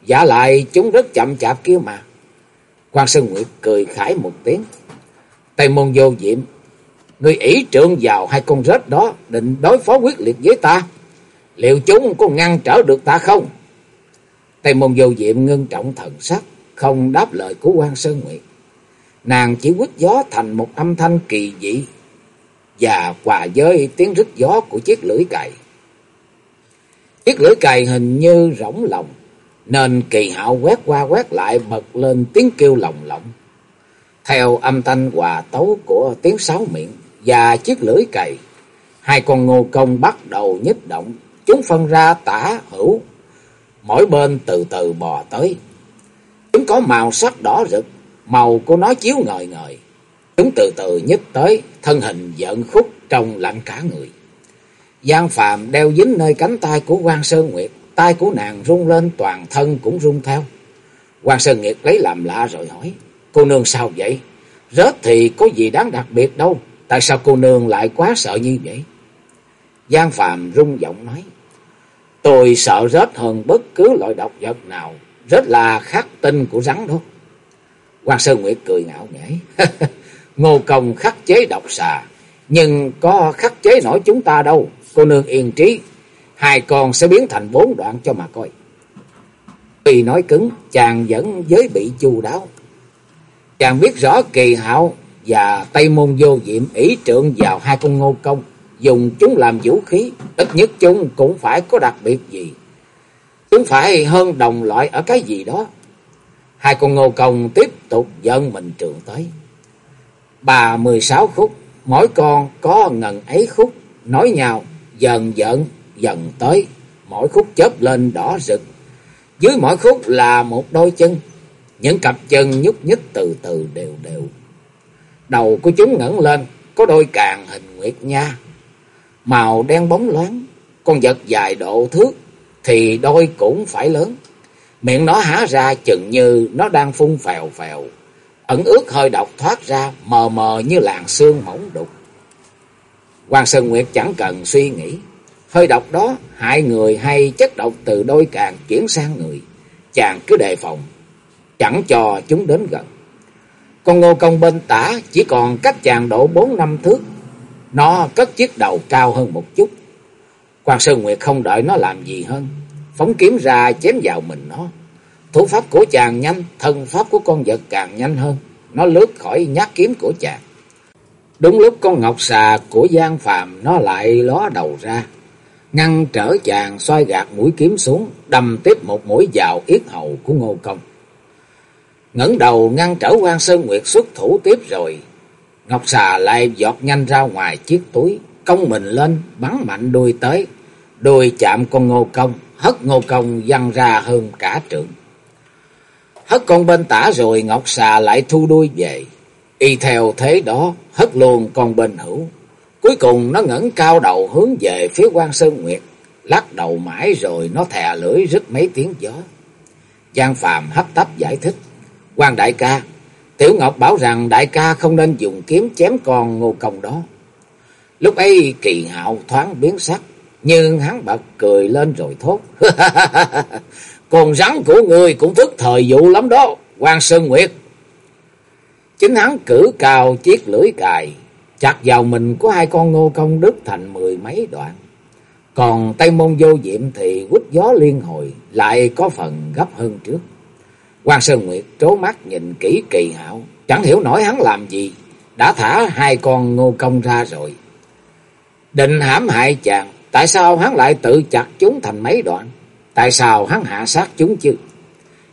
Giả lại chúng rất chậm chạp kia mà. Quan Sơn Nguyệt cười khải một tiếng. Tây môn vô diệm. Người ỷ trượng vào hai con rết đó, định đối phó quyết liệt với ta. Liệu chúng có ngăn trở được ta không? Tây môn vô diệm ngưng trọng thần sắc. Không đáp lời của quan Sơn Nguyệt. Nàng chỉ quýt gió thành một âm thanh kỳ dị. Và hòa với tiếng rít gió của chiếc lưỡi cày. Chiếc lưỡi cày hình như rỗng lòng, nên kỳ hạo quét qua quét lại bật lên tiếng kêu lồng lộng. Theo âm thanh hòa tấu của tiếng sáo miệng và chiếc lưỡi cày, hai con ngô công bắt đầu nhích động, chúng phân ra tả hữu, mỗi bên từ từ bò tới. Chúng có màu sắc đỏ rực, màu của nó chiếu ngời ngời. Chúng từ từ nhích tới, thân hình giận khúc trong lạnh cả người. Giang Phạm đeo dính nơi cánh tay của quan Sơn Nguyệt, tay của nàng rung lên toàn thân cũng rung theo. quan Sơn Nguyệt lấy làm lạ rồi hỏi, cô nương sao vậy? Rớt thì có gì đáng đặc biệt đâu, tại sao cô nương lại quá sợ như vậy? Giang Phạm rung giọng nói, tôi sợ rớt hơn bất cứ loại độc vật nào, rất là khắc tinh của rắn đó. Hoàng Sơn Nguyệt cười ngạo nghễ, ngô công khắc chế độc xà, nhưng có khắc chế nổi chúng ta đâu, cô nương yên trí, hai con sẽ biến thành bốn đoạn cho mà coi. Tuy nói cứng, chàng vẫn giới bị chu đáo. Chàng biết rõ kỳ hạo và Tây Môn Vô Diệm ý trượng vào hai con ngô công, dùng chúng làm vũ khí, ít nhất chúng cũng phải có đặc biệt gì. Chúng phải hơn đồng loại ở cái gì đó. Hai con ngô công tiếp tục dẫn mình trường tới. Bà mười sáu khúc, mỗi con có ngần ấy khúc, nói nhau, dần dần dần tới, mỗi khúc chớp lên đỏ rực. Dưới mỗi khúc là một đôi chân, những cặp chân nhúc nhích từ từ đều đều. Đầu của chúng ngẩng lên, có đôi càng hình nguyệt nha, màu đen bóng loáng, con vật dài độ thước thì đôi cũng phải lớn. Miệng nó há ra chừng như nó đang phun phèo phèo, ẩn ướt hơi độc thoát ra mờ mờ như làn xương mỏng đục. Hoàng Sơn Nguyệt chẳng cần suy nghĩ, Hơi độc đó hại người hay chất độc từ đôi càng chuyển sang người. Chàng cứ đề phòng, chẳng cho chúng đến gần. Con ngô công bên tả chỉ còn cách chàng độ bốn năm thước. Nó cất chiếc đầu cao hơn một chút. Quan Sơn Nguyệt không đợi nó làm gì hơn. Phóng kiếm ra chém vào mình nó. Thủ pháp của chàng nhanh, thân pháp của con vật càng nhanh hơn. Nó lướt khỏi nhát kiếm của chàng. Đúng lúc con ngọc xà của Giang Phàm nó lại ló đầu ra, ngăn trở chàng xoay gạt mũi kiếm xuống, đâm tiếp một mũi vào yết hầu của Ngô Công ngẩng đầu ngăn trở quan Sơn Nguyệt xuất thủ tiếp rồi. Ngọc xà lại giọt nhanh ra ngoài chiếc túi, công mình lên, bắn mạnh đuôi tới, đuôi chạm con ngô công, hất ngô công văng ra hơn cả trượng. Hất con bên tả rồi Ngọc xà lại thu đuôi về. Y theo thế đó, hất luôn con bên hữu. Cuối cùng nó ngẩng cao đầu hướng về phía quan Sơn Nguyệt. Lắc đầu mãi rồi nó thè lưỡi rít mấy tiếng gió. Giang Phàm hấp tấp giải thích quan đại ca, Tiểu Ngọc bảo rằng đại ca không nên dùng kiếm chém con ngô công đó. Lúc ấy kỳ hạo thoáng biến sắc, nhưng hắn bật cười lên rồi thốt. Con rắn của người cũng thức thời vụ lắm đó, quan Sơn Nguyệt. Chính hắn cử cao chiếc lưỡi cài, chặt vào mình của hai con ngô công đứt thành mười mấy đoạn. Còn Tây Môn Vô Diệm thì quýt gió liên hồi, lại có phần gấp hơn trước quan Sơn Nguyệt trố mắt nhìn kỹ kỳ hạo, chẳng hiểu nổi hắn làm gì, đã thả hai con ngô công ra rồi. Định hãm hại chàng, tại sao hắn lại tự chặt chúng thành mấy đoạn? Tại sao hắn hạ sát chúng chứ?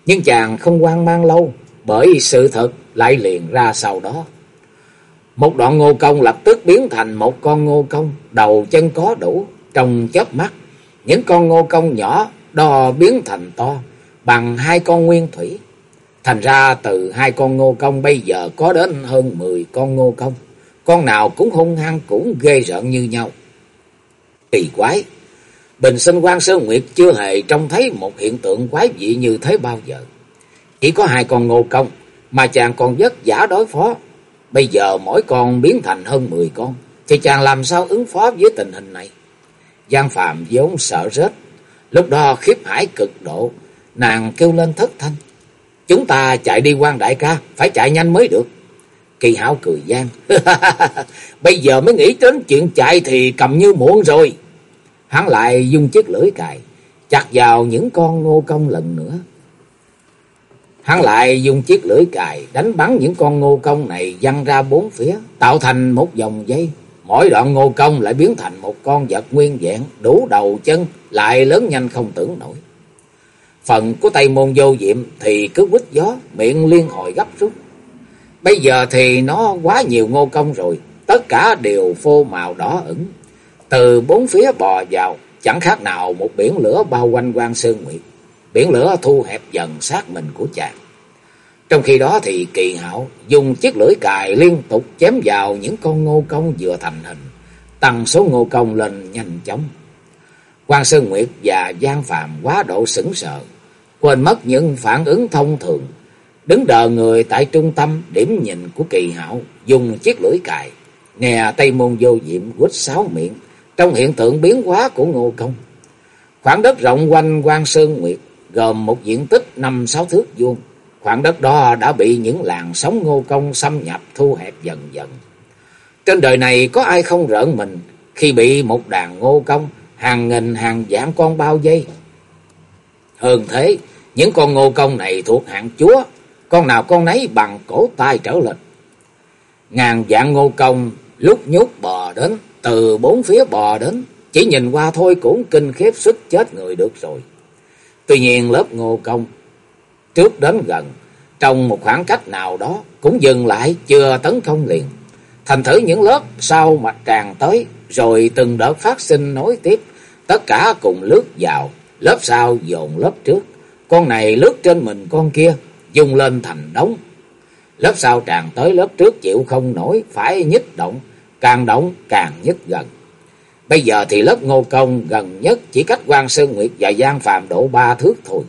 Nhưng chàng không quan mang lâu, bởi sự thật lại liền ra sau đó. Một đoạn ngô công lập tức biến thành một con ngô công, đầu chân có đủ, trong chớp mắt. Những con ngô công nhỏ đo biến thành to, bằng hai con nguyên thủy. Thành ra từ hai con ngô công bây giờ có đến hơn mười con ngô công. Con nào cũng hung hăng, cũng ghê rợn như nhau. Kỳ quái! Bình sinh quan Sơn Nguyệt chưa hề trông thấy một hiện tượng quái dị như thế bao giờ. Chỉ có hai con ngô công mà chàng còn vất giả đối phó. Bây giờ mỗi con biến thành hơn mười con. Thì chàng làm sao ứng phó với tình hình này? Giang Phạm vốn sợ rết. Lúc đó khiếp hải cực độ. Nàng kêu lên thất thanh. Chúng ta chạy đi quan đại ca. Phải chạy nhanh mới được. Kỳ hảo cười gian. Bây giờ mới nghĩ đến chuyện chạy thì cầm như muộn rồi. Hắn lại dùng chiếc lưỡi cài. Chặt vào những con ngô công lần nữa. Hắn lại dùng chiếc lưỡi cài đánh bắn những con ngô công này văng ra bốn phía, tạo thành một dòng dây. Mỗi đoạn ngô công lại biến thành một con vật nguyên vẹn, đủ đầu chân, lại lớn nhanh không tưởng nổi. Phần của Tây Môn Vô Diệm thì cứ quýt gió, miệng liên hồi gấp rút. Bây giờ thì nó quá nhiều ngô công rồi, tất cả đều phô màu đỏ ửng. Từ bốn phía bò vào, chẳng khác nào một biển lửa bao quanh quan Sơn Nguyệt. Biển lửa thu hẹp dần sát mình của chàng. Trong khi đó thì kỳ hảo dùng chiếc lưỡi cài liên tục chém vào những con ngô công vừa thành hình, tăng số ngô công lên nhanh chóng. Quan Sơn Nguyệt và Giang Phạm quá độ sững sờ, quên mất những phản ứng thông thường, đứng đờ người tại trung tâm điểm nhìn của kỳ hạo, dùng chiếc lưỡi cài, nghe Tây Môn Vô Diệm quýt sáo miệng, trong hiện tượng biến hóa của ngô công. Khoảng đất rộng quanh quan Sơn Nguyệt gồm một diện tích năm sáu thước vuông. Khoảng đất đó đã bị những làng sống ngô công xâm nhập thu hẹp dần dần. Trên đời này có ai không rợn mình khi bị một đàn ngô công hàng nghìn hàng vạn con bao dây. Hơn thế, những con ngô công này thuộc hạng chúa, con nào con nấy bằng cổ tay trở lên. Ngàn vạn ngô công lúc nhúc bò đến, từ bốn phía bò đến, chỉ nhìn qua thôi cũng kinh khiếp sức chết người được rồi. Tuy nhiên lớp ngô công trước đến gần, trong một khoảng cách nào đó cũng dừng lại chưa tấn công liền. Thành thử những lớp sau mặt tràn tới, rồi từng đợt phát sinh nối tiếp, tất cả cùng lướt vào, lớp sau dồn lớp trước. Con này lướt trên mình con kia, dùng lên thành đống. Lớp sau tràn tới lớp trước chịu không nổi, phải nhích động, càng động càng nhích gần. Bây giờ thì lớp ngô công gần nhất chỉ cách quan Sơn Nguyệt và Giang Phạm độ ba thước thôi.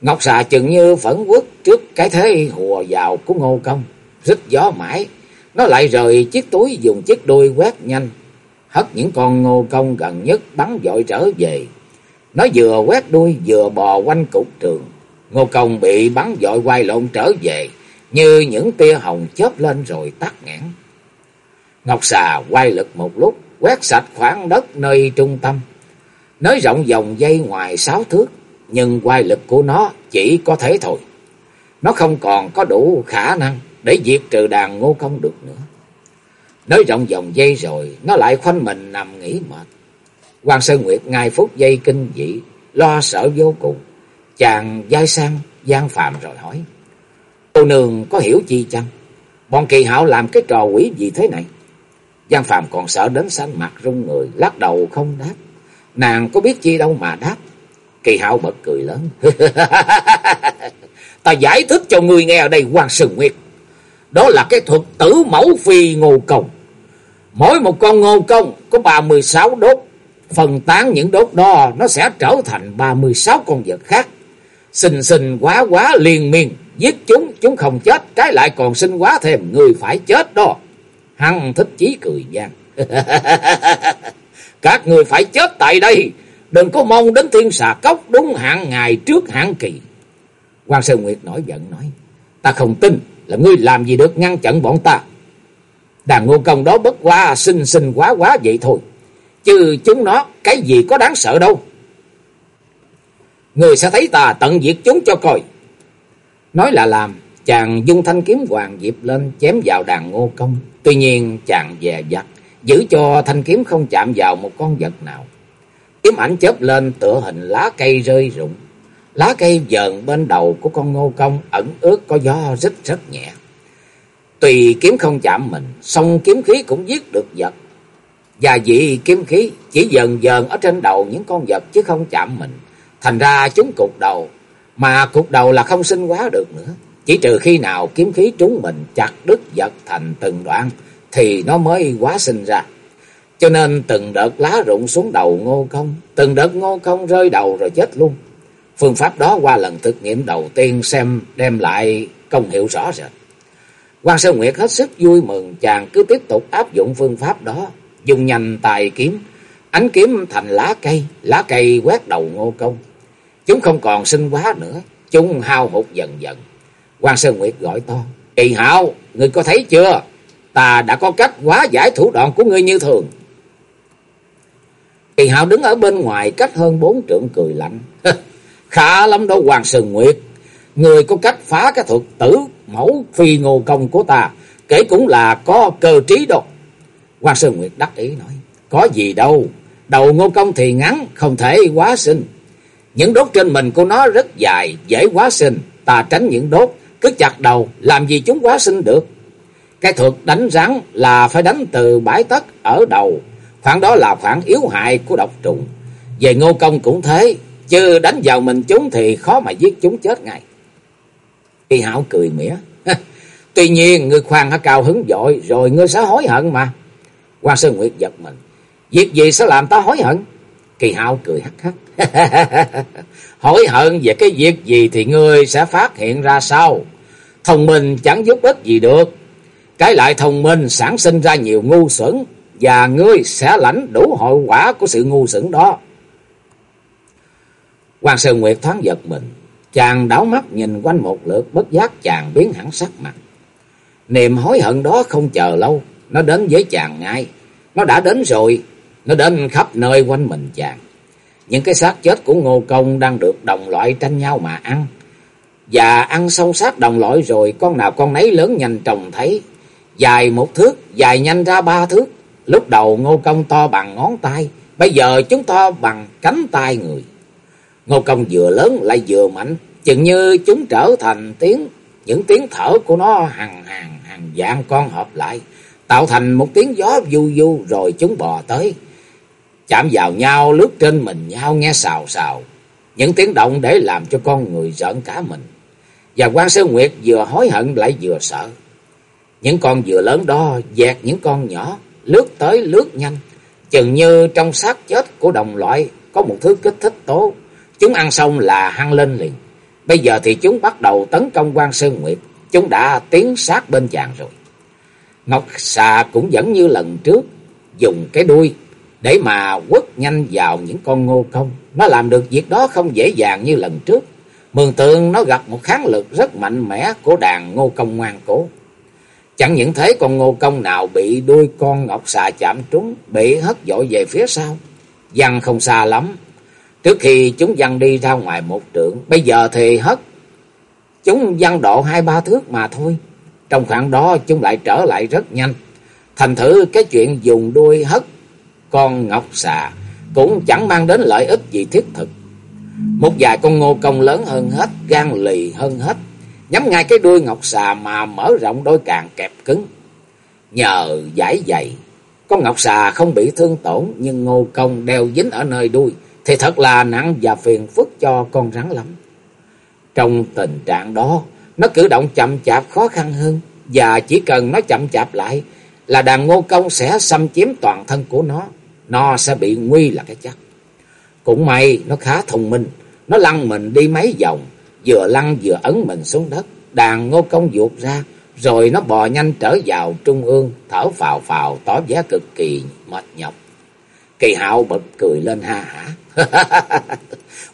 Ngọc xà chừng như phẫn quốc trước cái thế hùa vào của ngô công. Rít gió mãi, nó lại rời chiếc túi dùng chiếc đuôi quét nhanh. Hất những con ngô công gần nhất bắn dội trở về. Nó vừa quét đuôi vừa bò quanh cục trường. Ngô công bị bắn dội quay lộn trở về, như những tia hồng chớp lên rồi tắt ngãn. Ngọc xà quay lực một lúc, quét sạch khoảng đất nơi trung tâm. Nới rộng dòng dây ngoài sáu thước, nhưng quay lực của nó chỉ có thế thôi. Nó không còn có đủ khả năng để diệt trừ đàn ngô công được nữa. Nới rộng dòng dây rồi, nó lại khoanh mình nằm nghỉ mệt. Hoàng Sơn Nguyệt ngay phút giây kinh dị, lo sợ vô cùng. Chàng dai sang, gian phạm rồi hỏi. Cô nương có hiểu chi chăng? Bọn kỳ hảo làm cái trò quỷ gì thế này? Giang Phạm còn sợ đến xanh mặt run người, lắc đầu không đáp. Nàng có biết chi đâu mà đáp. Kỳ hạo bật cười lớn. Ta giải thích cho người nghe ở đây quan Sơn Nguyệt. Đó là cái thuật tử mẫu phi ngô công. Mỗi một con ngô công có 36 đốt. Phần tán những đốt đo nó sẽ trở thành 36 con vật khác. Xình xình quá quá liên miên. Giết chúng, chúng không chết. Trái lại còn sinh quá thêm. Người phải chết đó. Hăng thích chí cười gian. Các người phải chết tại đây. Đừng có mong đến thiên xà cốc đúng hạn ngày trước hạn kỳ. Quan Sơn Nguyệt nổi giận nói. Ta không tin là ngươi làm gì được ngăn chặn bọn ta. Đàn ngô công đó bất quá xinh xinh quá quá vậy thôi. Chứ chúng nó cái gì có đáng sợ đâu. Người sẽ thấy ta tận diệt chúng cho coi. Nói là làm, chàng dung thanh kiếm hoàng diệp lên chém vào đàn ngô công. Tuy nhiên chàng dè dặt, giữ cho thanh kiếm không chạm vào một con vật nào. Kiếm ảnh chớp lên tựa hình lá cây rơi rụng. Lá cây dờn bên đầu của con ngô công ẩn ướt có gió rất rất nhẹ. Tùy kiếm không chạm mình, song kiếm khí cũng giết được vật. Và dị kiếm khí chỉ dần dần ở trên đầu những con vật chứ không chạm mình. Thành ra chúng cục đầu, mà cục đầu là không sinh hóa được nữa. Chỉ trừ khi nào kiếm khí trúng mình chặt đứt vật thành từng đoạn thì nó mới quá sinh ra. Cho nên từng đợt lá rụng xuống đầu ngô công, từng đợt ngô công rơi đầu rồi chết luôn. Phương pháp đó qua lần thực nghiệm đầu tiên xem đem lại công hiệu rõ rệt. Quan Sơn Nguyệt hết sức vui mừng, chàng cứ tiếp tục áp dụng phương pháp đó, dùng nhanh tài kiếm, ánh kiếm thành lá cây, lá cây quét đầu ngô công. Chúng không còn sinh quá nữa, chúng hao hụt dần dần. Quan Sơn Nguyệt gọi to, Kỳ hạo, ngươi có thấy chưa? Ta đã có cách hóa giải thủ đoạn của ngươi như thường. Kỳ hạo đứng ở bên ngoài cách hơn bốn trượng cười lạnh. Khá lắm đó Hoàng Sơn Nguyệt. Người có cách phá cái thuật tử mẫu phi ngô công của ta. Kể cũng là có cơ trí đâu. Hoàng Sơn Nguyệt đắc ý nói. Có gì đâu. Đầu ngô công thì ngắn. Không thể quá sinh. Những đốt trên mình của nó rất dài. Dễ quá sinh. Ta tránh những đốt. Cứ chặt đầu. Làm gì chúng quá sinh được. Cái thuật đánh rắn là phải đánh từ bãi tất ở đầu. Khoảng đó là khoảng yếu hại của độc trùng. Về ngô công cũng thế. Chứ đánh vào mình chúng thì khó mà giết chúng chết ngay. Kỳ hảo cười mỉa. Tuy nhiên, ngươi khoan hả cao hứng dội rồi ngươi sẽ hối hận mà. Quan Sơn Nguyệt giật mình. Việc gì sẽ làm ta hối hận? Kỳ hạo cười hắc hắc. hối hận về cái việc gì thì ngươi sẽ phát hiện ra sau. Thông minh chẳng giúp ích gì được. Cái lại thông minh sản sinh ra nhiều ngu xuẩn. Và ngươi sẽ lãnh đủ hậu quả của sự ngu xuẩn đó. Hoàng Sơn Nguyệt thoáng giật mình. Chàng đảo mắt nhìn quanh một lượt bất giác chàng biến hẳn sắc mặt. Niềm hối hận đó không chờ lâu. Nó đến với chàng ngay. Nó đã đến rồi. Nó đến khắp nơi quanh mình chàng. Những cái xác chết của Ngô Công đang được đồng loại tranh nhau mà ăn. Và ăn xong xác đồng loại rồi con nào con nấy lớn nhanh trồng thấy. Dài một thước, dài nhanh ra ba thước. Lúc đầu Ngô Công to bằng ngón tay. Bây giờ chúng to bằng cánh tay người. Ngô công vừa lớn lại vừa mạnh, chừng như chúng trở thành tiếng, những tiếng thở của nó hàng hàng hàng dạng con hợp lại, tạo thành một tiếng gió du du rồi chúng bò tới. Chạm vào nhau lướt trên mình nhau nghe xào xào, những tiếng động để làm cho con người giỡn cả mình. Và quan Sơn Nguyệt vừa hối hận lại vừa sợ. Những con vừa lớn đó dẹt những con nhỏ, lướt tới lướt nhanh, chừng như trong xác chết của đồng loại có một thứ kích thích tố Chúng ăn xong là hăng lên liền. Bây giờ thì chúng bắt đầu tấn công quan Sơn Nguyệt. Chúng đã tiến sát bên chàng rồi. Ngọc xà cũng vẫn như lần trước. Dùng cái đuôi để mà quất nhanh vào những con ngô công. Nó làm được việc đó không dễ dàng như lần trước. Mường tượng nó gặp một kháng lực rất mạnh mẽ của đàn ngô công ngoan cố. Chẳng những thế con ngô công nào bị đuôi con ngọc xà chạm trúng, bị hất dội về phía sau. Văn không xa lắm, Trước khi chúng văng đi ra ngoài một trượng, bây giờ thì hất. Chúng văng độ hai ba thước mà thôi. Trong khoảng đó chúng lại trở lại rất nhanh. Thành thử cái chuyện dùng đuôi hất con ngọc xà cũng chẳng mang đến lợi ích gì thiết thực. Một vài con ngô công lớn hơn hết, gan lì hơn hết. Nhắm ngay cái đuôi ngọc xà mà mở rộng đôi càng kẹp cứng. Nhờ giải dày, Con ngọc xà không bị thương tổn nhưng ngô công đeo dính ở nơi đuôi thì thật là nặng và phiền phức cho con rắn lắm. Trong tình trạng đó, nó cử động chậm chạp khó khăn hơn và chỉ cần nó chậm chạp lại là đàn ngô công sẽ xâm chiếm toàn thân của nó, nó sẽ bị nguy là cái chắc. Cũng may nó khá thông minh, nó lăn mình đi mấy vòng, vừa lăn vừa ấn mình xuống đất, đàn ngô công vụt ra, rồi nó bò nhanh trở vào trung ương, thở phào phào, tỏ vẻ cực kỳ mệt nhọc. Kỳ hạo bật cười lên ha hả.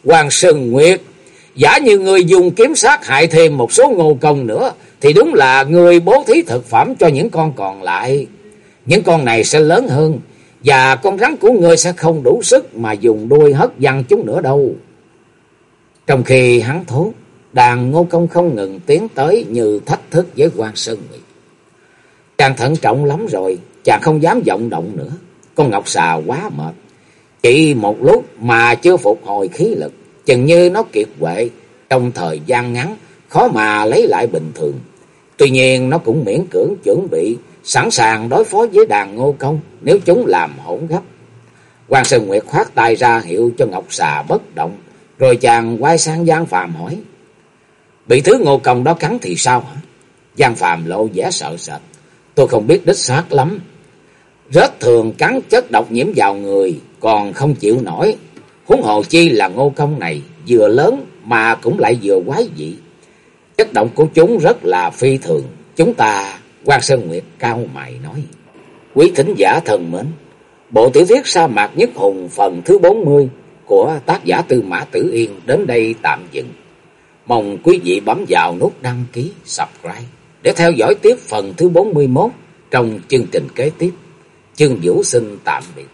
Hoàng Sơn Nguyệt, giả như người dùng kiếm sát hại thêm một số ngô công nữa, thì đúng là người bố thí thực phẩm cho những con còn lại. Những con này sẽ lớn hơn, và con rắn của ngươi sẽ không đủ sức mà dùng đuôi hất văng chúng nữa đâu. Trong khi hắn thốt, đàn ngô công không ngừng tiến tới như thách thức với quan Sơn Nguyệt. Chàng thận trọng lắm rồi, chàng không dám vọng động nữa. Con ngọc xà quá mệt. Chỉ một lúc mà chưa phục hồi khí lực, chừng như nó kiệt quệ, trong thời gian ngắn, khó mà lấy lại bình thường. Tuy nhiên nó cũng miễn cưỡng chuẩn bị, sẵn sàng đối phó với đàn ngô công nếu chúng làm hỗn gấp. Quan Sơn Nguyệt khoát tay ra hiệu cho Ngọc Xà bất động, rồi chàng quay sang Giang Phàm hỏi. Bị thứ ngô công đó cắn thì sao hả? Giang Phàm lộ vẻ sợ sệt. Tôi không biết đích xác lắm. Rết thường cắn chất độc nhiễm vào người, còn không chịu nổi. Huống hồ chi là ngô công này, vừa lớn mà cũng lại vừa quái dị. Chất động của chúng rất là phi thường. Chúng ta, quan Sơn Nguyệt cao mày nói. Quý thính giả thần mến, bộ tiểu thuyết sa mạc nhất hùng phần thứ 40 của tác giả Tư Mã Tử Yên đến đây tạm dừng. Mong quý vị bấm vào nút đăng ký, subscribe để theo dõi tiếp phần thứ 41 trong chương trình kế tiếp. Chương Vũ xin tạm biệt.